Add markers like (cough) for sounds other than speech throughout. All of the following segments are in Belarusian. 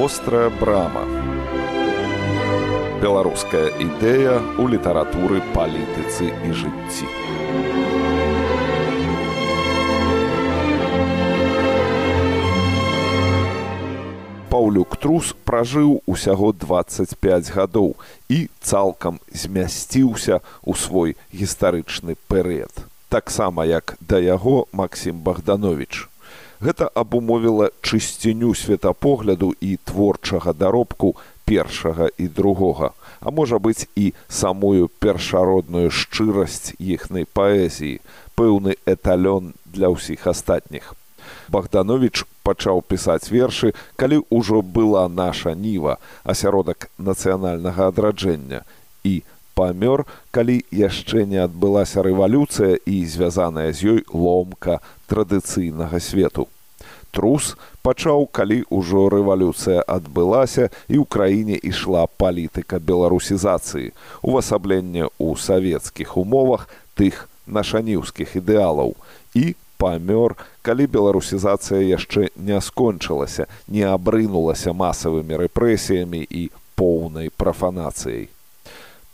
вострая брама. Беларуская ідэя ў літаратуры палітыцы і жыцці. Паўлюк трус пражыў усяго 25 гадоў і цалкам змясціўся ў свой гістарычны перыяд таксама як да яго Масім Богданович гэта абумовіла чысціню светапогляду і творчага даробку першага і другога, а можа быць і самую першародную шчырасць іхнай паэзіі, пэўны эталён для ўсіх астатніх. Богданович пачаў пісаць вершы, калі ўжо была наша ніва, асяродак нацыянальнага адраджэння і памёр, калі яшчэ не адбылася рэвалюцыя і звязаная з ёй ломка традыцыйнага свету. Трус пачаў, калі ўжо рэвалюцыя адбылася і ў краіне ішла палітыка беларусізацыі, увасабленне ў савецкіх умовах тых нашаніўскіх ідэалаў і памёр, калі беларусізацыя яшчэ не скончылася, не абрынулася масавымі рэпрэсіямі і поўнай прафанацыяй.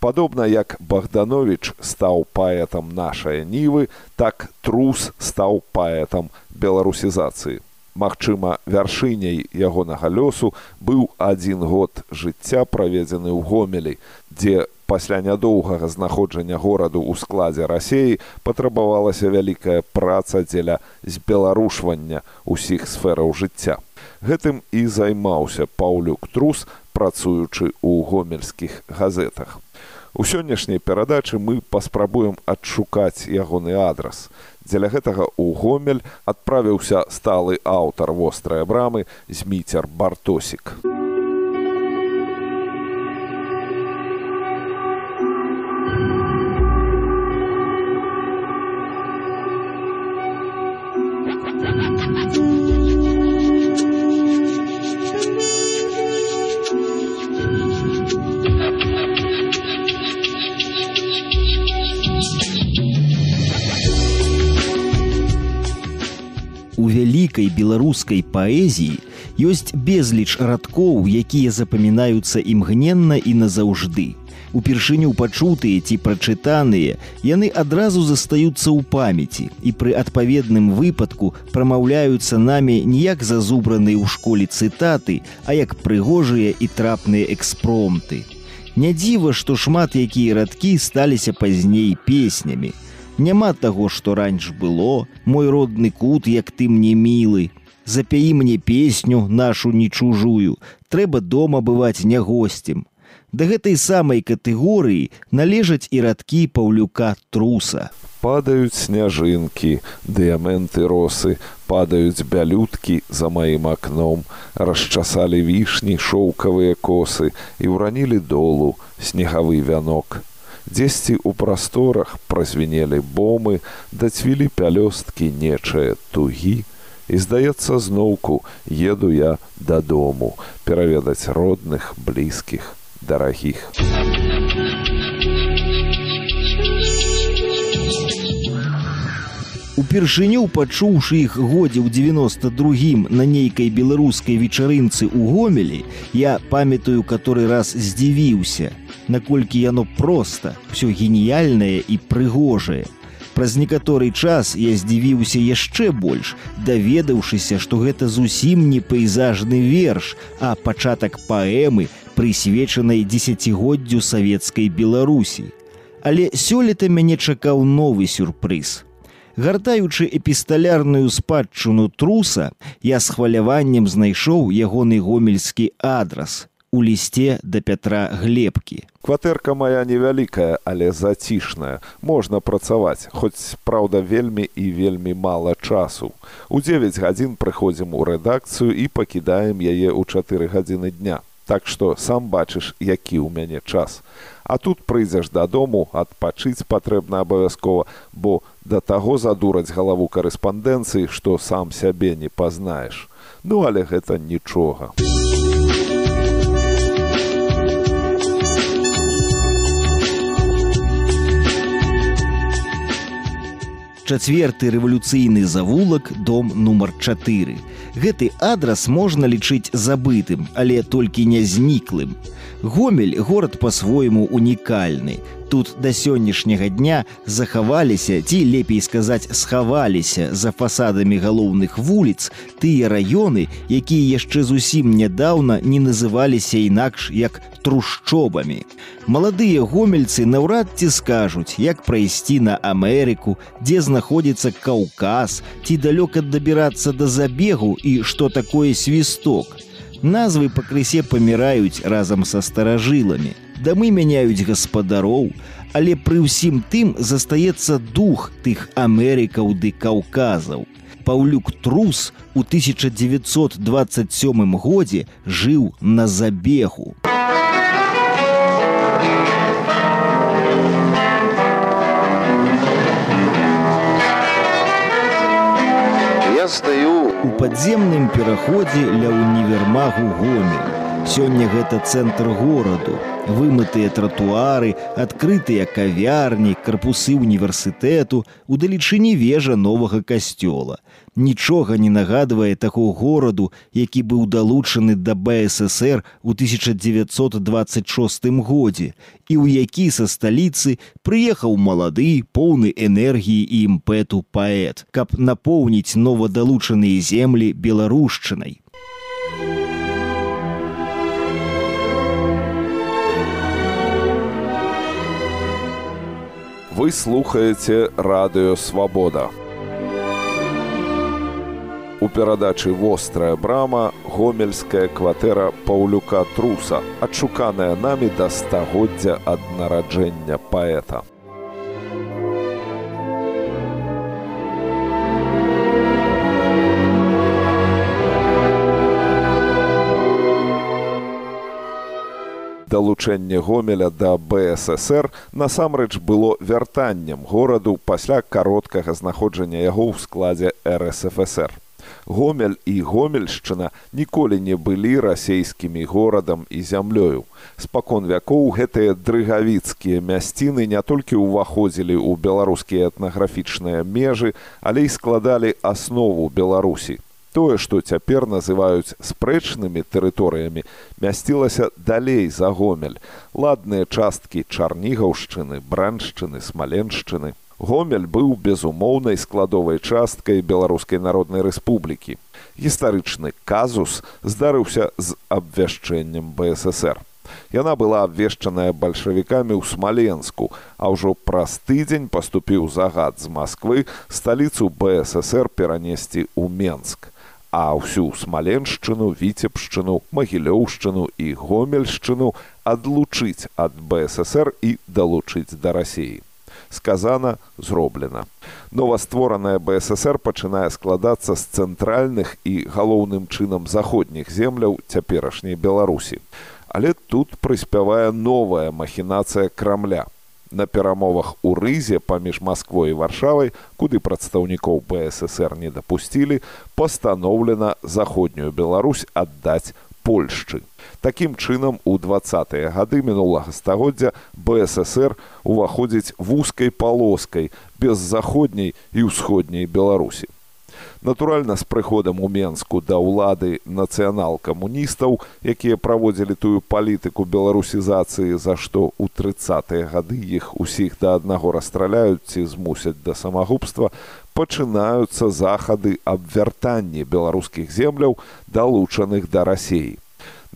Падобна як Богданович стаў паэтам нашай нівы, так трус стаў паэтам беларусізацыі. Магчыма, вяршыняй ягонага лёсу быў адзін год жыцця праведзены ў гомелі, дзе пасля нядоўгага знаходжання гораду ў складзе рассеі патрабавалася вялікая праца дзеля збеларушвання ўсіх сфераў жыцця. Гэтым і займаўся Паўлюк трус, працуючы ў гомельскіх газетах. У сённяшняй перадачы мы паспрабуем адшукаць ягоны адрас. Дзеля гэтага ў гомель адправіўся сталы аўтар вострыя брамы зміцер бартосік. Беларускай паэзіі ёсць безліч радкоў, якія запамінаюцца імгненна і назаўжды. Упершыню пачутыя ці прачытаныя, яны адразу застаюцца ў памяці і пры адпаведным выпадку прамаўляюцца намі не як зазубраныя ў школе цытаты, а як прыгожыя і трапныя экспромты. Не дзіва, што шмат якія радкі сталіся пазней песнямі, Няма таго, што раньш было, мой родны кут, як ты мне мілы. Запяі мне песню нашу не чужую, трэба дома бываць не гостем. Да гэтай самай катэгорыі належаць і радкі паўлюка труса. Падаюць сняжынкі, дыяменты росы, падаюць бялюткі за маім акном, расчасалі вішні шоўкавыя косы і ўранілі долу снегавы вянок дзесьці ў прасторах празвінелі бомы, дацвілі пялёсткі нечае тугі. І здаецца зноўку еду я дадому пераведаць родных, блізкіх, дарагіх. Упершыню пачуўшы іх годзе ў 92 на нейкай беларускай вечарынцы ў гомелі, я памятаю, каторы раз здзівіўся наколькі яно проста, все геніяльнае і прыгожае. Праз некаторы час я здзівіўся яшчэ больш, даведаўшыся, што гэта зусім не пейзажны верш, а пачатак паэмы, прысвечанай дзесяцігоддзю савецкай Беларусі. Але сёлета мяне чакаў новы сюрпрыз. Гартаючы эпісталярную спадчыну труса, я з хваляваннем знайшоў ягоны гомельскі адрас у лісце да пятра глебкі. Кватэрка моя невялікая, але зацішная. Можна працаваць, хоць праўда вельмі і вельмі мала часу. У 9 гадзін прыходзім у рэдакцыю і пакідаем яе ў чатыры гадзіны дня. Так што сам бачыш, які ў мяне час. А тут прыйдзеш дадому, адпачыць патрэбна абавязкова, бо да таго задураць галаву карэспандэнцыі, што сам сябе не пазнаеш. Ну але гэта нічога. Чацверты рэвалюцыйны завулак дом нумар 4 Гэты адрас можна лічыць забытым, але толькі не зніклым. Гомель горад па-свойму унікальны. Тут да сённяшняга дня захаваліся ці лепей сказаць схаваліся за фасадамі галоўных вуліц тыя раёны, якія яшчэ зусім нядаўна не называліся інакш як трушчобамі. Маладыя гомельцы наўрад ці скажуць, як прайсці на Амерыку, дзе знаходзіцца каўказ, ці далёка дабірацца да забегу і што такое свісток. Назвы пакрысе паміраюць разам са старажыламі. Дамы мяняюць гаспадароў, але пры ўсім тым застаецца дух тых Амерыкаў ды каўказаў. Паўлюк трус у 1927 годзе жыў на забегу. Я стаю у падземным пераходзе ля універмагу гомель. Сёння гэта цэнтр гораду. Вымытыя тратуары, адкрытыя кавярні, карпусы універсітэту, удалечыні вежа новага касцёла. Нічога не нагадвае таго гораду, які быў далучаны да БССР у 1926 годзе і ў які са сталіцы прыехаў малады, поўны энергіі і імпэту паэт, каб напоўніць новадалучаныя землі беларушчынай. Вы слухаеце радыё свабода. У перадачы вострая брама гомельская кватэра паўлюка труса, адшуканая намі да стагоддзя ад нараджэння паэта. Далучэнне гомеля да бСр насамрэч было вяртаннем гораду пасля кароткага знаходжання яго ў складзе рсфср гомель і гомельшчына ніколі не былі расейскімі горадам і зямлёю. Спакон вякоў гэтыя дрыгавіцкія мясціны не толькі ўваходзілі ў беларускія этнаграфічныя межы але і складалі аснову беларусі тое, што цяпер называюць спрэчнымі тэрыторыямі, мясцілася далей за гомель. Ладныя часткі чарнігаўшчыны, браншчыны, смаленшчыны. Гомель быў безумоўнай складовай часткай беларускай народнай рэспублікі. Гістарычны казус здарыўся з абвяшчэннем БСР. Яна была абвешчаная бальшавікамі ў смаленску, а ўжо праз тыдзень паступіў загад з Масквы сталіцу БСР перанесці ў Менск а ўсю смаленшчыну віцебшчыну магілёўшчыну і гомельшчыну адлучыць ад бСр і далучыць да рассіі. Сказана зроблена. Новаствораная бСр пачынае складацца з цэнтральных і галоўным чынам заходніх земляў цяперашняй беларусі. Але тут прыспявае новая махінацыя крамля на перамовах у рызе паміж Масквой і варшавай, куды прадстаўнікоў БСР не дапусцілі, пастаноўлена заходнюю Беларусь аддаць Польшчы. Такім чынам у двадцатыя гады мінулага стагоддзя БСР уваходзіць вузкай палоскай без заходняй і ўсходняй Беларусі. Натуральна, з прыходам у Менску да ўлады нацыянал-камуністаў, якія праводзілі тую палітыку беларусізацыі, за што ў трыцатыя гады іх усіх да аднаго расстраляюць ці змусяць да самагубства, пачынаюцца захады аб вяртанні беларускіх земляў, далучаных да рассеі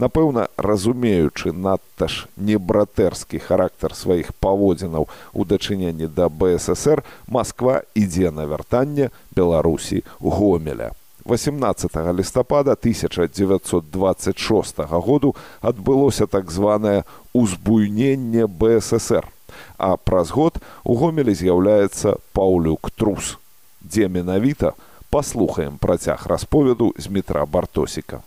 напэўна разумеючы надта ж небратэрскі характар сваіх паводзінаў у дачыненні да бСр москва ідзе на вяртанне беларусі гомеля. 18 лістапада 1926 году адбылося так званае узбуйненне бСр а праз год у гомелі з'яўляецца паўлюк трус. Дзе менавіта паслухаем працяг расповеду з метра бартосіка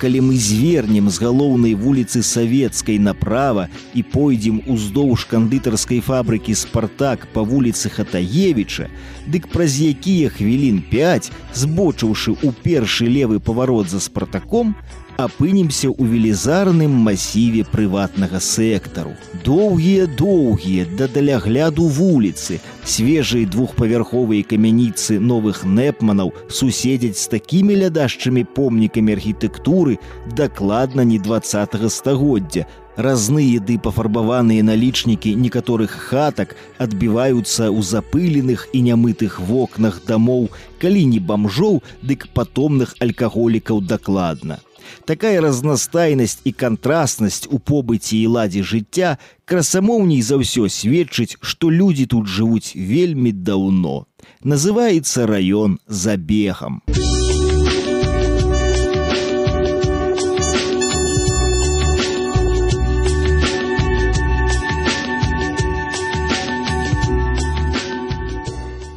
калі мы звернем з галоўнай вуліцы савецкай направа і пойдзем уздоўж кандытарскай фабрыкі спартак па вуліцы хатаевіча дык праз якія хвілін 5 збочыўшы ў першы левы паварот за спартаком апынемся ў велізарным масіве прыватнага сектару. Доўгія доўгія да далягляду вуліцы, свежыя двухпавярховыя камяніцы новых нэпманаў суседзяць з такімі лядашчымі помнікамі архітэктуры дакладна не два стагоддзя, разныя ды пафарбаваныя налічнікі некаторых хатак адбіваюцца ў запыленых і нямытых вокнах дамоў, калі не бамжоў, дык патомных алькаголікаў дакладна. Такая разнастайнасць і кантрастнасць у побыце і ладзе жыцця красамоўней за ўсё сведчыць, што людзі тут жывуць вельмі даўно. Называецца раён забегам.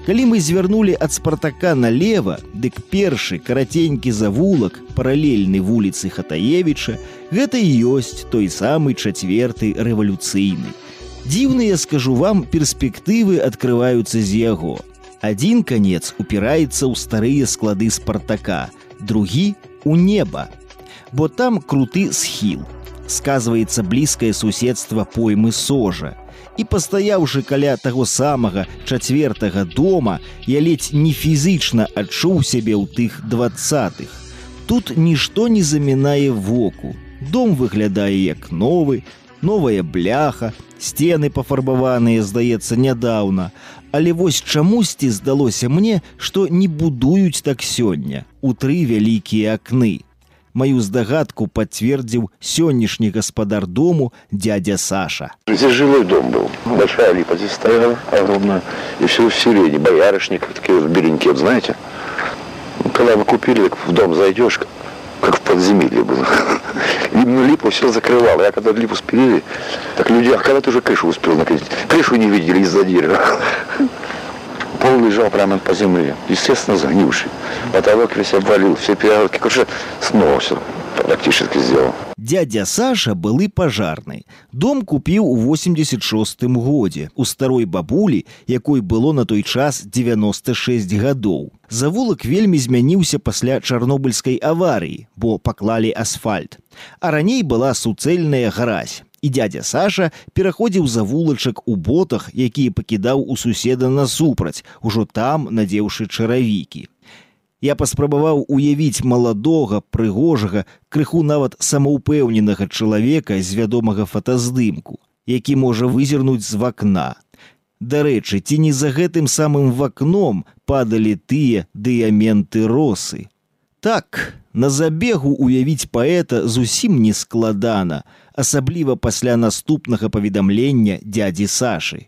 Калі мы звярнулі ад спартака налево, дык першы караценькі завулак паралельны вуліцы Хатаевіча, гэта і ёсць той самы чацверты рэвалюцыйны. Дзіўныя, скажу вам, перспектывы открываюцца з яго. Адзін канец упіраецца ў старыя склады спартака, другі у неба. Бо там круты схіл. Сказваецца блізкае суседства поймы сожа і пастаяўшы каля таго самага чацвертага дома, я ледзь не фізычна адчуў сябе ў тых двадцатых. Тут нішто не замінае воку. Дом выглядае як новы, новая бляха, сцены пафарбаваныя, здаецца, нядаўна. Але вось чамусьці здалося мне, што не будуюць так сёння у тры вялікія акны. Маю здагадку подтвердил сённяшний господар дому дядя Саша. Здесь жилой дом был. Большая липа здесь стояла, огромная. И все в сирени, боярышник, такие в беленькие, знаете. Когда мы купили, в дом зайдешь, как в подземелье было. (laughs) Именно липу все закрывало. Я когда липу спилили, так люди, а когда ты уже крышу успел накрыть? Крышу не видели из-за дерева. (laughs) Пол лежал прямо по земле, естественно, загнивший. Потолок весь обвалил, все перегородки. Короче, снова все практически сделал. Дядя Саша былы пажарнай. Дом купіў у 86 годзе у старой бабулі, якой было на той час 96 гадоў. Завулак вельмі змяніўся пасля чарнобыльскай аварыі, бо паклалі асфальт. А раней была суцэльная гразь і дядя Саша пераходзіў за вулачак у ботах, якія пакідаў у суседа насупраць, ужо там надзеўшы чаравікі. Я паспрабаваў уявіць маладога, прыгожага, крыху нават самаўпэўненага чалавека з вядомага фотаздымку, які можа вызірнуць з вакна. Дарэчы, ці не за гэтым самым вакном падалі тыя дыяменты росы. Так, на забегу уявіць паэта зусім не складана, асабліва пасля наступнага паведамлення дяди Саши.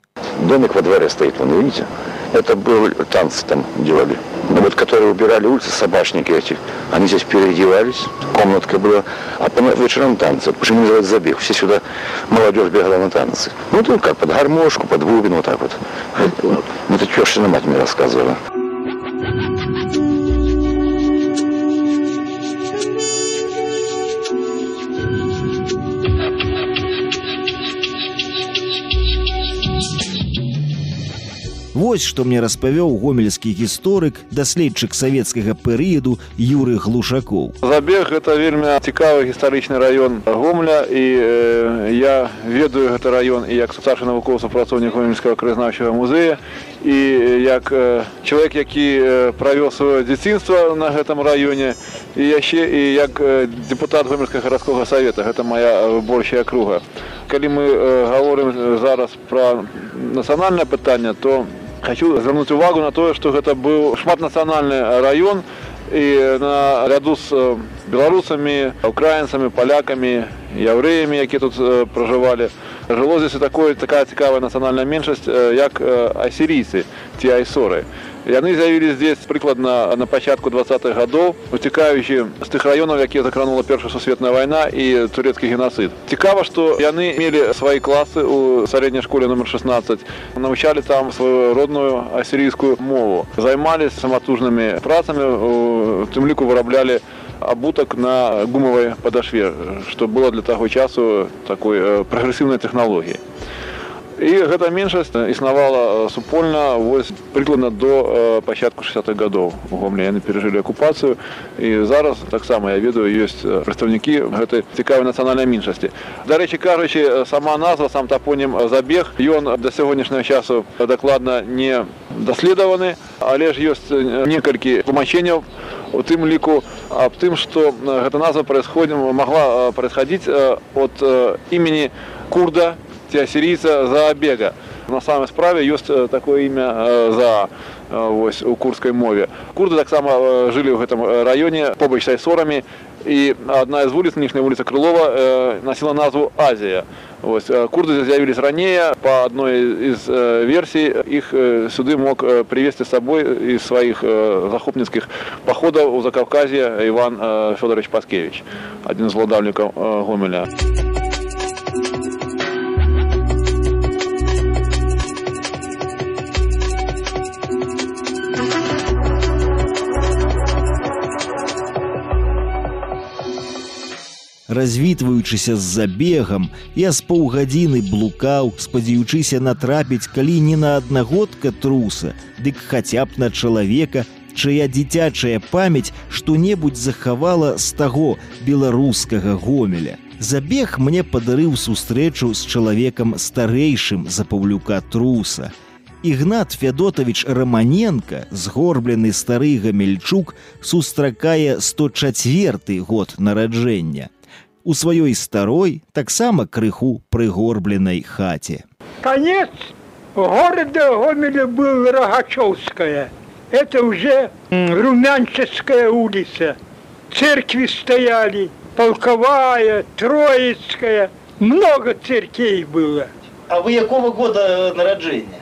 Домик во дворе стоит, вон, видите? Это был танцы там делали. Ну вот, которые убирали улицы, собачники эти, они здесь переодевались, комнатка была, а по вечерам танцы. Почему называют забег? Все сюда молодежь бегала на танцы. Ну, тут как, под гармошку, под бубен, вот так вот. Вот, ну, это тещина мать мне рассказывала. Вось што мне распавёў гомельскі гісторык, даследчык савецкага перыяду Юры глушакоў. Забег гэта вельмі цікавы гістарычны раён гомля і э, я ведаю гэты раён і як старшы навукоўца працоўнік гомельскага краязнаўчага музея і як э, чалавек, які э, правёў сваё дзяцінства на гэтым раёне і яшчэ і як э, депутат гомельскага гарадскога савета гэта моя большая круга. Калі мы э, гаворым зараз пра нацыянальнае пытанне, то хочу звярнуць увагу на тое што гэта быў шматнацыянальны раён і на ряду з э, беларусамі украінцамі палякамі яўрэямі якія тут э, пражывалі жыло здесь такое такая цікавая нацыянальная меншасць э, як асірійцы ці айсоры яны з'явілись здесь прыкладна на пачатку двадцатых гадоў уцікаючы з тых раёнаў якія закранула першая сусветная вайна і турэцкі генацыд цікава што яны мелі свае класы у сярэдняй школе номер 16 навучалі там сваю родную асірійскую мову займались саматужнымі працамі у тым ліку выраблялі абутак на гумавай падашве што было для таго часу такой прагрэсіўнай тэхналогіі і гэта меншасць існавала супольна вось прыкладна до пачатку 60-х гадоў у гомле яны перажылі акупацыю і зараз таксама я ведаю ёсць прадстаўнікі гэтай цікавай нацыянальнай меншасці дарэчы кажучы сама назва сам тапонім забег ён да сягонняшняга часу дакладна не даследаваны але ж ёсць некалькі тлумачэнняў у тым ліку аб тым што гэта назва происходим могла происходить от імені курда ці ассирийца заабега на самой справе ёсць такое імя за вось у курскай мове. Курды таксама жылі ў гэтым раёне побач сайсорамі і одна з вуліц ніжняя вуліца крылова насіла назву азія Вось, курды з'явились ранее. Из э, версий их э, сюды мог э, привести с собой из своих э, захопницких походов у закавказья иван э, федорович паскевич из владавников э, гомеля развітваючыся з забегам я з паўгадзіны блукаў спадзяючыся натрапіць калі не на аднагодка труса дык хаця б на чалавека чыя дзіцячая памяць што-небудзь захавала з таго беларускага гомеля. Забег мне падарыў сустрэчу з чалавекам старэйшым за паўлюка труса. Ігнат Федотович Раманенко, згорблены стары гамельчук, сустракае 104 год нараджэння у сваёй старой таксама крыху прыгорбленай хаце. Конец города Гомеля был Рогачевская. Это уже Румянческая улица. Церкви стояли, Полковая, Троицкая. Много церквей было. А вы какого года народжения?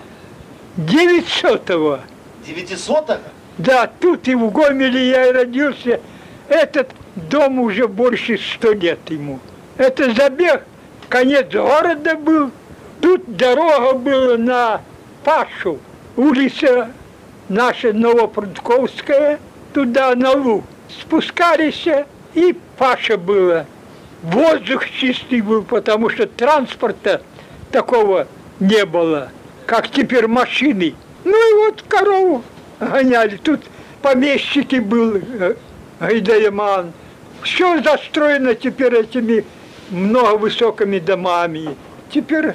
900-го. 900-го? Да, тут и в Гомеле я и родился. Этот дом уже больше сто лет ему. Это забег, конец города был. Тут дорога была на Пашу, улица наша Новопрудковская, туда на Лу. Спускались, и Паша было. Воздух чистый был, потому что транспорта такого не было, как теперь машины. Ну и вот корову гоняли. Тут помещики был э, Гайдайман. Все застроено теперь этими много высокими домами. Теперь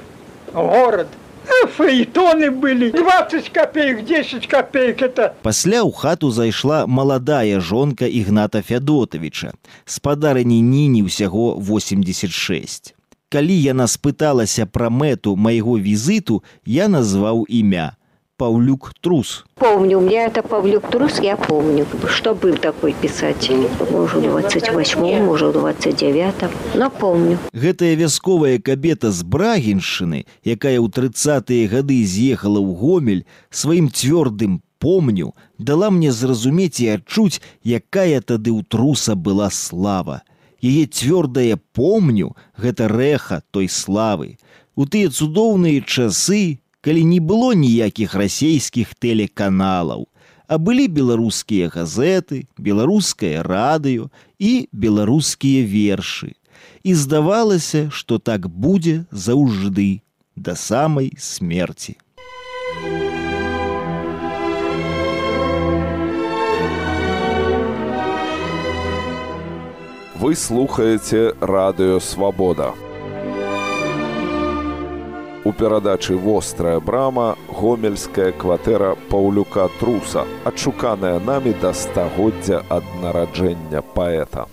город. А фаэтоны были 20 копеек, 10 копеек это. Пасля ў хату зайшла маладая жонка Ігната Фядотавіча. Спадарыні Ніні ўсяго 86. Калі яна спыталася пра мэту майго візіту, я назваў імя Павлюк Трус. Помню, у меня это Павлюк Трус, я помню, что был такой писатель. Может, в 28-м, может, в 29-м, но помню. Гэтая вясковая кабета з Брагіншчыны, якая ў 30-тыя гады з'ехала ў Гомель, сваім цвёрдым помню, дала мне зразумець і адчуць, якая тады ў труса была слава. Яе цвёрдае помню гэта рэха той славы. У тыя цудоўныя часы, калі не было ніякіх расійскіх тэлеканалаў, а былі беларускія газеты, беларускае радыё і беларускія вершы. І здавалася, што так будзе заўжды да самай смерці. Вы слухаеце радыё свабода у перадачы вострая брама гомельская кватэра паўлюка труса адшуканая намі да стагоддзя ад нараджэння паэта.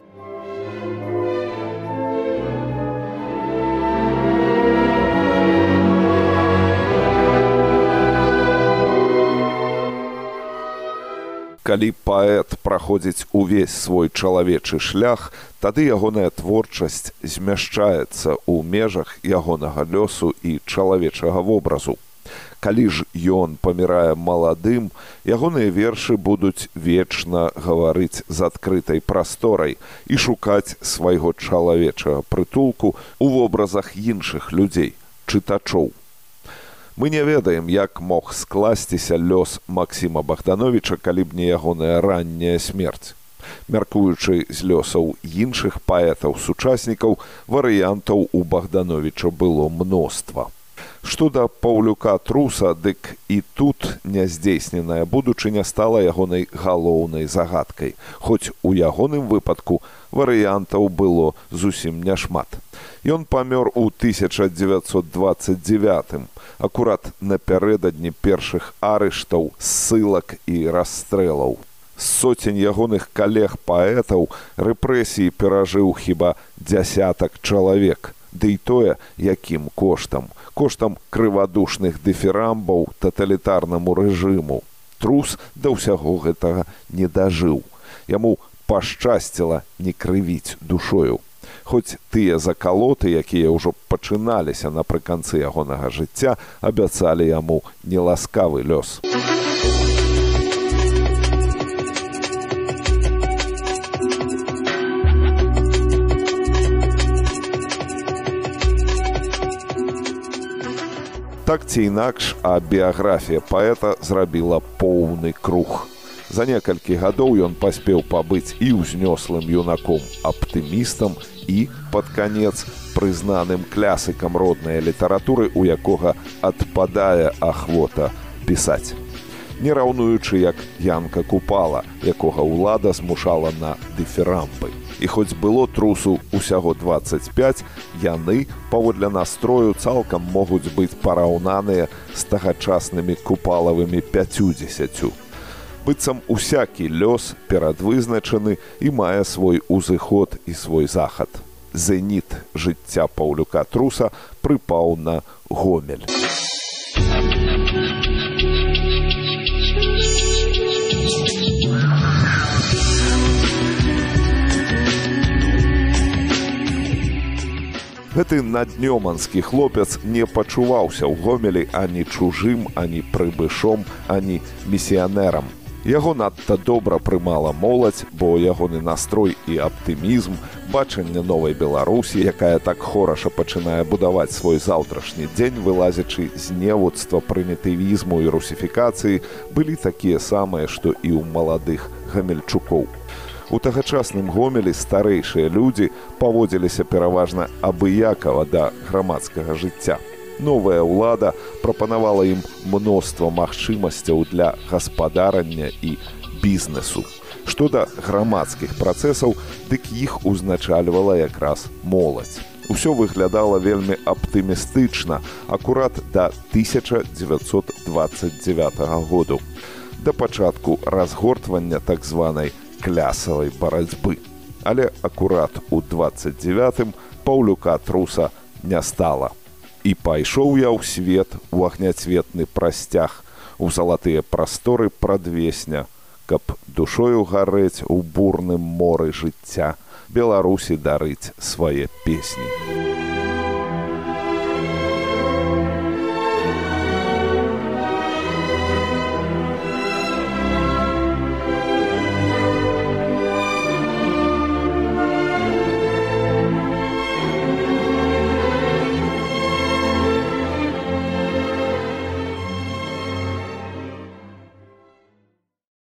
Калі паэт праходзіць увесь свой чалавечы шлях, тады ягоная творчасць змяшчаецца ў межах ягонага лёсу і чалавечага вобразу. Калі ж ён памірае маладым, ягоныя вершы будуць вечна гаварыць з адкрытай прасторай і шукаць свайго чалавечага прытулку ў вобразах іншых людзей, чытачоў. Мы не ведаем, як мог скласціся лёс Масіма Богдановича, калі б не ягоная ранняя смерць. Мяркуючы з лёсаў іншых паэтаў сучаснікаў, варыянтаў у Богдановича было мноства. Што да паўлюка труса, дык і тут няздзейсненая будучыня стала ягонай галоўнай загадкай. Хоць у ягоным выпадку варыянтаў было зусім няшмат. Ён памёр у 1929, акурат напярэдадні першых арыштаў, ссылак і расстрэлаў. Соцень ягоных калег паэтаў рэпрэсіі перажыў хіба дзясятак чалавек, ды і тое, якім коштам коштам крывадушных дэферамбаў таталітарнаму рэжыму. Трус да ўсяго гэтага не дажыў. Яму пашчасціла не крывіць душою. Хоць тыя закалоты, якія ўжо пачыналіся напрыканцы ягонага жыцця, абяцалі яму неласкавы лёс. Так ці інакш, а біяграфія паэта зрабіла поўны круг. За некалькі гадоў ён паспеў пабыць і ўзнёслым юнаком аптымістам і пад канец прызнаным клясыкам роднай літаратуры, у якога адпадае ахвота пісаць. Не раўнуючы як янка купала, якога ўлада змушала на дыферампы і хоць было трусу ўсяго 25 яны паводле настрою цалкам могуць быць параўнаныя з тагачаснымі купалавымі 50 быццам усякі лёс перадвызначаны і мае свой узыход і свой захад зеніт жыцця паўлюка труса прыпаў на гомель Гэты наднёманскі хлопец не пачуваўся ў гомелі ані чужым, ані прыбышом, ані місіянерам. Яго надта добра прымала моладзь, бо ягоны настрой і аптымізм, бачанне новай Беларусі, якая так хораша пачынае будаваць свой заўтрашні дзень, вылазячы з невуцтва прымітывізму і русіфікацыі, былі такія самыя, што і ў маладых гамельчукоў. У тагачасным гомелі старэйшыя людзі паводзіліся пераважна абыякава да грамадскага жыцця. Новая ўлада прапанавала ім мноства магчымасцяў для гаспадарання і бізнесу. Што да грамадскіх працэсаў, дык іх узначальвала якраз моладзь. Усё выглядала вельмі аптымістычна, акурат да 1929 году. Да пачатку разгортвання так званай клясавай барацьбы. Але акурат у 29 паўлюка труса не стала. І пайшоў я ў свет у агняцветны прасцяг у залатыя прасторы прадвесня, каб душою гарэць у бурным моры жыцця Беларусі дарыць свае песні.